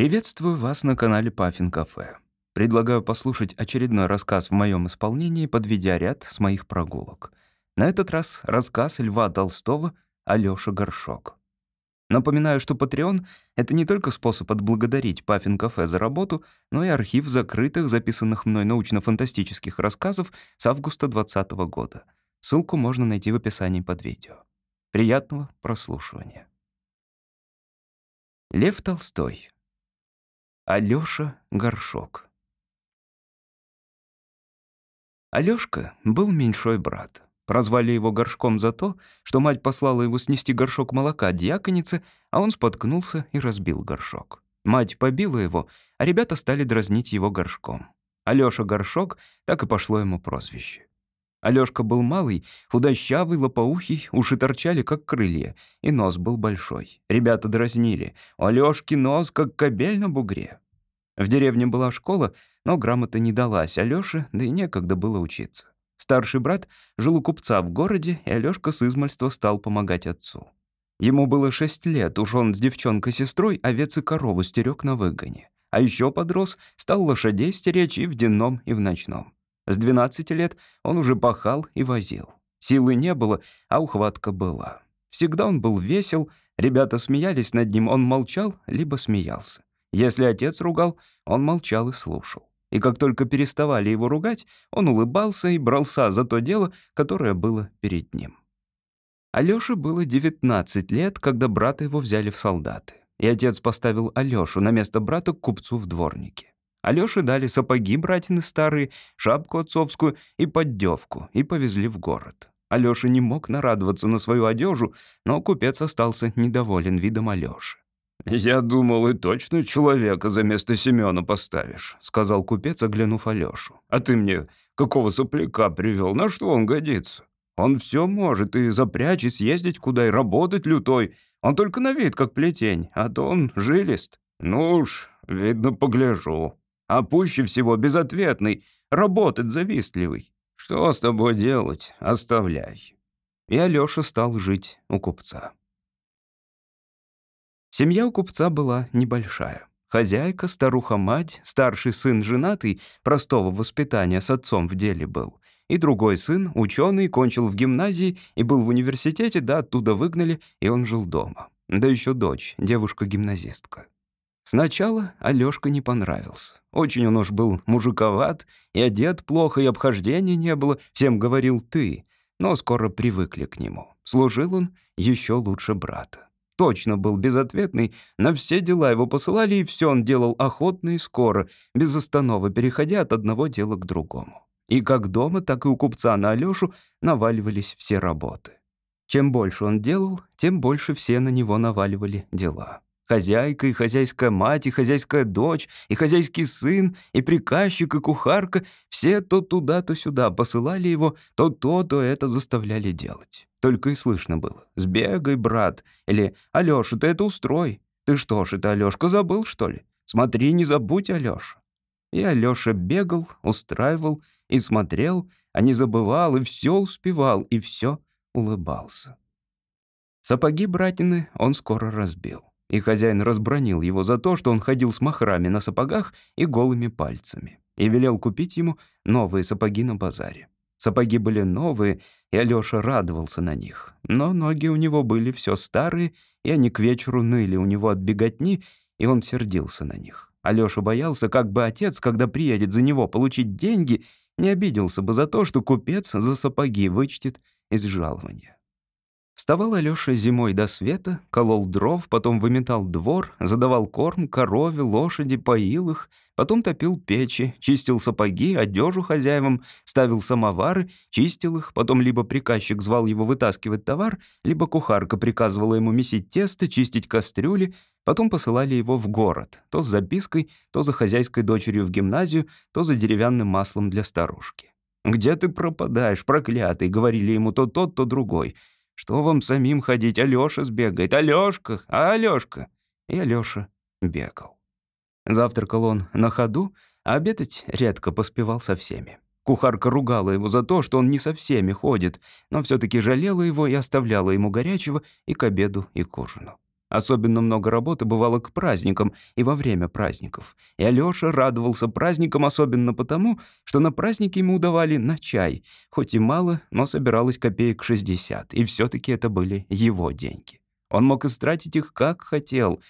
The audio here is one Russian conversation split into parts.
Приветствую вас на канале Паффин Кафе. Предлагаю послушать очередной рассказ в моем исполнении, подведя ряд с моих прогулок. На этот раз рассказ Льва Толстого «Алёша Горшок». Напоминаю, что Patreon — это не только способ отблагодарить Паффин Кафе за работу, но и архив закрытых, записанных мной научно-фантастических рассказов с августа 2020 года. Ссылку можно найти в описании под видео. Приятного прослушивания. Лев Толстой. Алёша Горшок. Алёшка был меньшой брат. Прозвали его горшком за то, что мать послала его снести горшок молока дьяконице, а он споткнулся и разбил горшок. Мать побила его, а ребята стали дразнить его горшком. Алёша Горшок, так и пошло ему прозвище. Алёшка был малый, худощавый, лопоухий, уши торчали, как крылья, и нос был большой. Ребята дразнили. У Алёшки нос, как кобель на бугре. В деревне была школа, но грамота не далась Алёше, да и некогда было учиться. Старший брат жил у купца в городе, и Алёшка с измальства стал помогать отцу. Ему было шесть лет, уж он с девчонкой-сестрой овец и корову стерег на выгоне. А еще подрос, стал лошадей стеречь и в денном, и в ночном. С 12 лет он уже пахал и возил. Силы не было, а ухватка была. Всегда он был весел, ребята смеялись над ним, он молчал, либо смеялся. Если отец ругал, он молчал и слушал. И как только переставали его ругать, он улыбался и брался за то дело, которое было перед ним. Алёше было 19 лет, когда брата его взяли в солдаты. И отец поставил Алёшу на место брата к купцу в дворнике. Алёше дали сапоги братины старые, шапку отцовскую и поддевку, и повезли в город. Алёша не мог нарадоваться на свою одежу, но купец остался недоволен видом Алёши. «Я думал, и точно человека за место Семёна поставишь», — сказал купец, оглянув Алёшу. «А ты мне какого сопляка привёл? На что он годится? Он всё может и запрячь, и съездить куда, и работать лютой. Он только на вид как плетень, а то он жилист. Ну уж, видно, погляжу» а пуще всего безответный, работать завистливый. Что с тобой делать? Оставляй». И Алёша стал жить у купца. Семья у купца была небольшая. Хозяйка, старуха-мать, старший сын женатый, простого воспитания с отцом в деле был. И другой сын, ученый, кончил в гимназии и был в университете, да оттуда выгнали, и он жил дома. Да еще дочь, девушка-гимназистка. Сначала Алёшка не понравился. Очень он уж был мужиковат, и одет плохо, и обхождения не было, всем говорил «ты», но скоро привыкли к нему. Служил он еще лучше брата. Точно был безответный, на все дела его посылали, и все он делал охотно и скоро, без останова, переходя от одного дела к другому. И как дома, так и у купца на Алёшу наваливались все работы. Чем больше он делал, тем больше все на него наваливали дела. Хозяйка и хозяйская мать, и хозяйская дочь, и хозяйский сын, и приказчик, и кухарка — все то туда, то сюда посылали его, то то, то это заставляли делать. Только и слышно было «Сбегай, брат» или «Алёша, ты это устрой». «Ты что ж, это Алёшка забыл, что ли? Смотри, не забудь, Алёша». И Алёша бегал, устраивал и смотрел, а не забывал, и все успевал, и все улыбался. Сапоги братины он скоро разбил и хозяин разбронил его за то, что он ходил с махрами на сапогах и голыми пальцами, и велел купить ему новые сапоги на базаре. Сапоги были новые, и Алёша радовался на них. Но ноги у него были все старые, и они к вечеру ныли у него от беготни, и он сердился на них. Алёша боялся, как бы отец, когда приедет за него получить деньги, не обиделся бы за то, что купец за сапоги вычтет из жалования. Вставал Алёша зимой до света, колол дров, потом выметал двор, задавал корм корове, лошади, поил их, потом топил печи, чистил сапоги, одежу хозяевам, ставил самовары, чистил их, потом либо приказчик звал его вытаскивать товар, либо кухарка приказывала ему месить тесто, чистить кастрюли, потом посылали его в город, то с запиской, то за хозяйской дочерью в гимназию, то за деревянным маслом для старушки. «Где ты пропадаешь, проклятый?» — говорили ему то тот, то другой — что вам самим ходить? Алёша сбегает. Алёшка, а Алёшка?» И Алёша бегал. Завтракал он на ходу, а обедать редко поспевал со всеми. Кухарка ругала его за то, что он не со всеми ходит, но все таки жалела его и оставляла ему горячего и к обеду, и к ужину. Особенно много работы бывало к праздникам и во время праздников. И Алёша радовался праздникам особенно потому, что на праздники ему давали на чай. Хоть и мало, но собиралось копеек 60, и все таки это были его деньги. Он мог истратить их как хотел.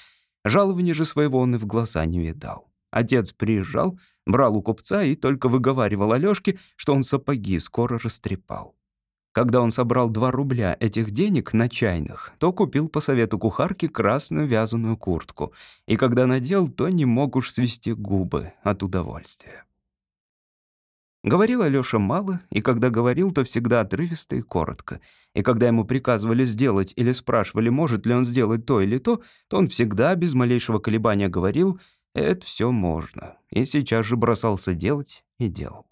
Жалования же своего он и в глаза не видал. Отец приезжал, брал у купца и только выговаривал Алёшке, что он сапоги скоро растрепал. Когда он собрал 2 рубля этих денег на чайных, то купил по совету кухарки красную вязаную куртку, и когда надел, то не мог уж свести губы от удовольствия. Говорил Алёша мало, и когда говорил, то всегда отрывисто и коротко. И когда ему приказывали сделать или спрашивали, может ли он сделать то или то, то он всегда без малейшего колебания говорил «это все можно», и сейчас же бросался делать и делал.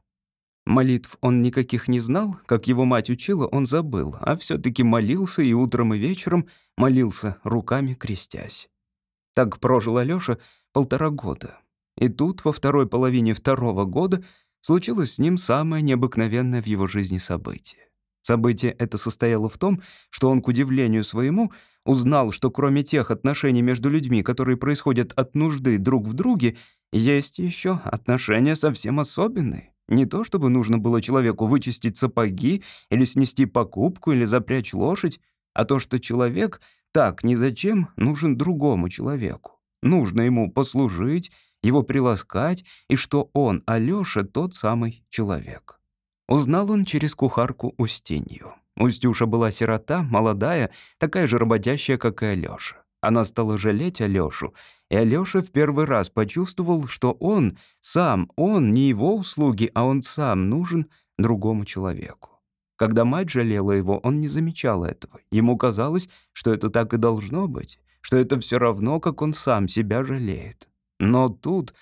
Молитв он никаких не знал, как его мать учила, он забыл, а все таки молился и утром, и вечером молился, руками крестясь. Так прожил Алёша полтора года. И тут, во второй половине второго года, случилось с ним самое необыкновенное в его жизни событие. Событие это состояло в том, что он, к удивлению своему, узнал, что кроме тех отношений между людьми, которые происходят от нужды друг в друге, есть еще отношения совсем особенные. Не то чтобы нужно было человеку вычистить сапоги или снести покупку или запрячь лошадь, а то, что человек так ни зачем нужен другому человеку. Нужно ему послужить, его приласкать, и что он, Алёша, тот самый человек. Узнал он через кухарку Устинью. Устюша была сирота, молодая, такая же работящая, как и Алёша. Она стала жалеть Алёшу, и Алёша в первый раз почувствовал, что он, сам, он, не его услуги, а он сам нужен другому человеку. Когда мать жалела его, он не замечал этого. Ему казалось, что это так и должно быть, что это все равно, как он сам себя жалеет. Но тут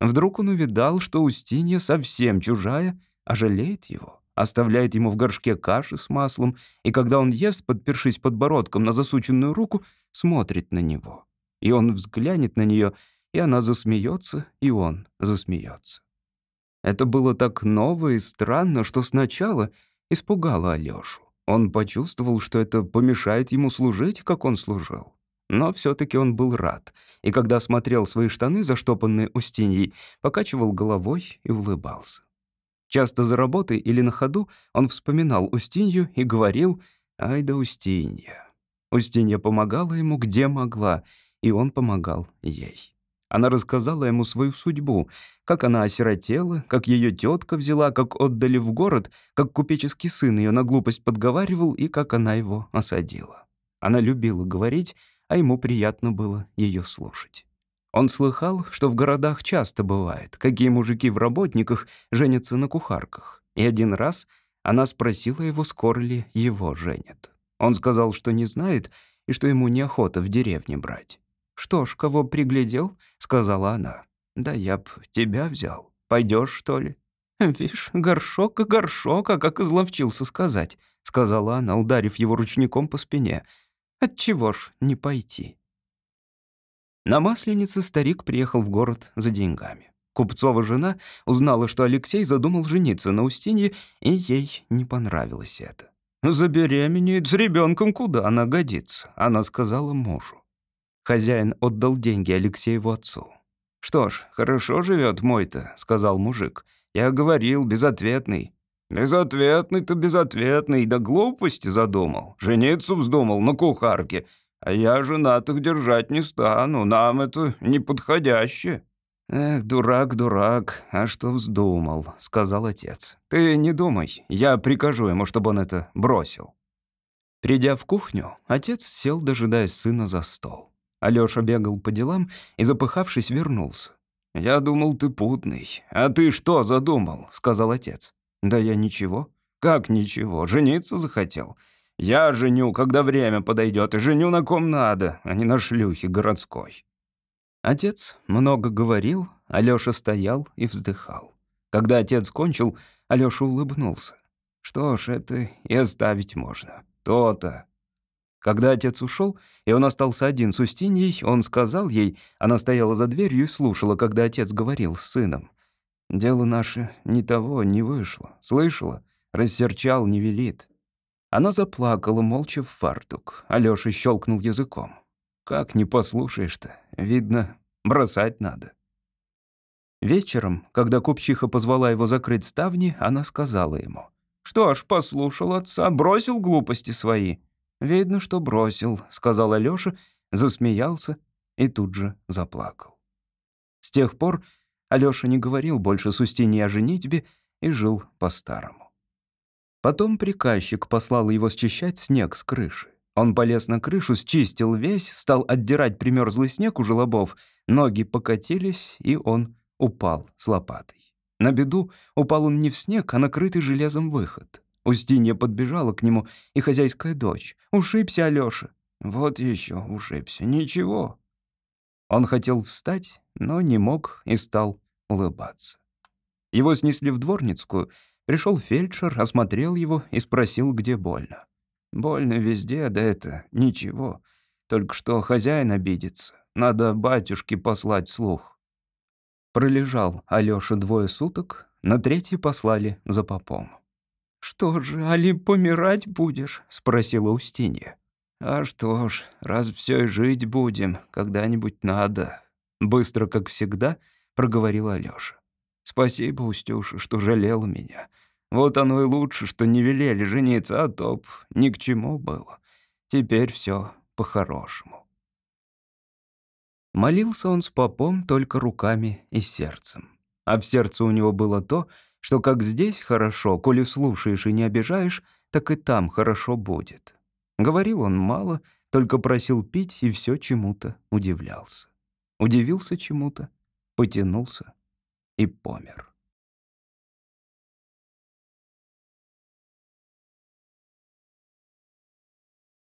вдруг он увидал, что Устинья совсем чужая, а жалеет его, оставляет ему в горшке каши с маслом, и когда он ест, подпершись подбородком на засученную руку, смотрит на него. И он взглянет на нее, и она засмеется, и он засмеется. Это было так ново и странно, что сначала испугало Алёшу. Он почувствовал, что это помешает ему служить, как он служил. Но все таки он был рад, и когда смотрел свои штаны, заштопанные Устиньей, покачивал головой и улыбался. Часто за работой или на ходу он вспоминал Устинью и говорил «Ай да Устинья». Устинья помогала ему где могла, и он помогал ей. Она рассказала ему свою судьбу, как она осиротела, как ее тетка взяла, как отдали в город, как купеческий сын ее на глупость подговаривал и как она его осадила. Она любила говорить, а ему приятно было ее слушать. Он слыхал, что в городах часто бывает, какие мужики в работниках женятся на кухарках. И один раз она спросила его, скоро ли его женят. Он сказал, что не знает и что ему неохота в деревне брать. «Что ж, кого приглядел?» — сказала она. «Да я б тебя взял. Пойдешь, что ли?» «Вишь, горшок горшок, а как изловчился сказать», — сказала она, ударив его ручником по спине. «Отчего ж не пойти?» На Масленице старик приехал в город за деньгами. Купцова жена узнала, что Алексей задумал жениться на Устинье, и ей не понравилось это. «Забеременеет с ребенком, куда она годится», — она сказала мужу. Хозяин отдал деньги Алексееву отцу. «Что ж, хорошо живет мой-то», — сказал мужик. «Я говорил, безответный». «Безответный-то безответный, да глупости задумал. Жениться вздумал на кухарке. А я женатых держать не стану, нам это неподходяще». «Эх, дурак, дурак, а что вздумал?» — сказал отец. «Ты не думай, я прикажу ему, чтобы он это бросил». Придя в кухню, отец сел, дожидаясь сына за стол. Алёша бегал по делам и, запыхавшись, вернулся. «Я думал, ты путный. А ты что задумал?» — сказал отец. «Да я ничего». «Как ничего? Жениться захотел?» «Я женю, когда время подойдет, и женю на ком надо, а не на шлюхе городской». Отец много говорил, Алёша стоял и вздыхал. Когда отец кончил, Алёша улыбнулся. Что ж, это и оставить можно. То-то. Когда отец ушел, и он остался один с Устиньей, он сказал ей, она стояла за дверью и слушала, когда отец говорил с сыном. «Дело наше ни того не вышло. Слышала? Рассерчал, не велит». Она заплакала, молча в фартук. Алёша щелкнул языком. Как не послушаешь-то? Видно, бросать надо. Вечером, когда купчиха позвала его закрыть ставни, она сказала ему. «Что ж, послушал отца, бросил глупости свои». «Видно, что бросил», — сказал Алёша, засмеялся и тут же заплакал. С тех пор Алёша не говорил больше с Устиньей о женитьбе и жил по-старому. Потом приказчик послал его счищать снег с крыши. Он полез на крышу, счистил весь, стал отдирать примерзлый снег у желобов, ноги покатились, и он упал с лопатой. На беду упал он не в снег, а накрытый железом выход. Устинья подбежала к нему, и хозяйская дочь. «Ушибся, Алёша». «Вот еще ушибся. Ничего». Он хотел встать, но не мог и стал улыбаться. Его снесли в дворницкую. Пришел фельдшер, осмотрел его и спросил, где больно. «Больно везде, да это ничего. Только что хозяин обидится. Надо батюшке послать слух». Пролежал Алёша двое суток, на третий послали за попом. «Что же, али помирать будешь?» — спросила Устинья. «А что ж, раз все и жить будем, когда-нибудь надо». Быстро, как всегда, проговорил Алёша. «Спасибо, Устюша, что жалела меня. Вот оно и лучше, что не велели жениться, а то б ни к чему было. Теперь все по-хорошему». Молился он с попом только руками и сердцем. А в сердце у него было то, что как здесь хорошо, коли слушаешь и не обижаешь, так и там хорошо будет. Говорил он мало, только просил пить и все чему-то удивлялся. Удивился чему-то, потянулся и помер.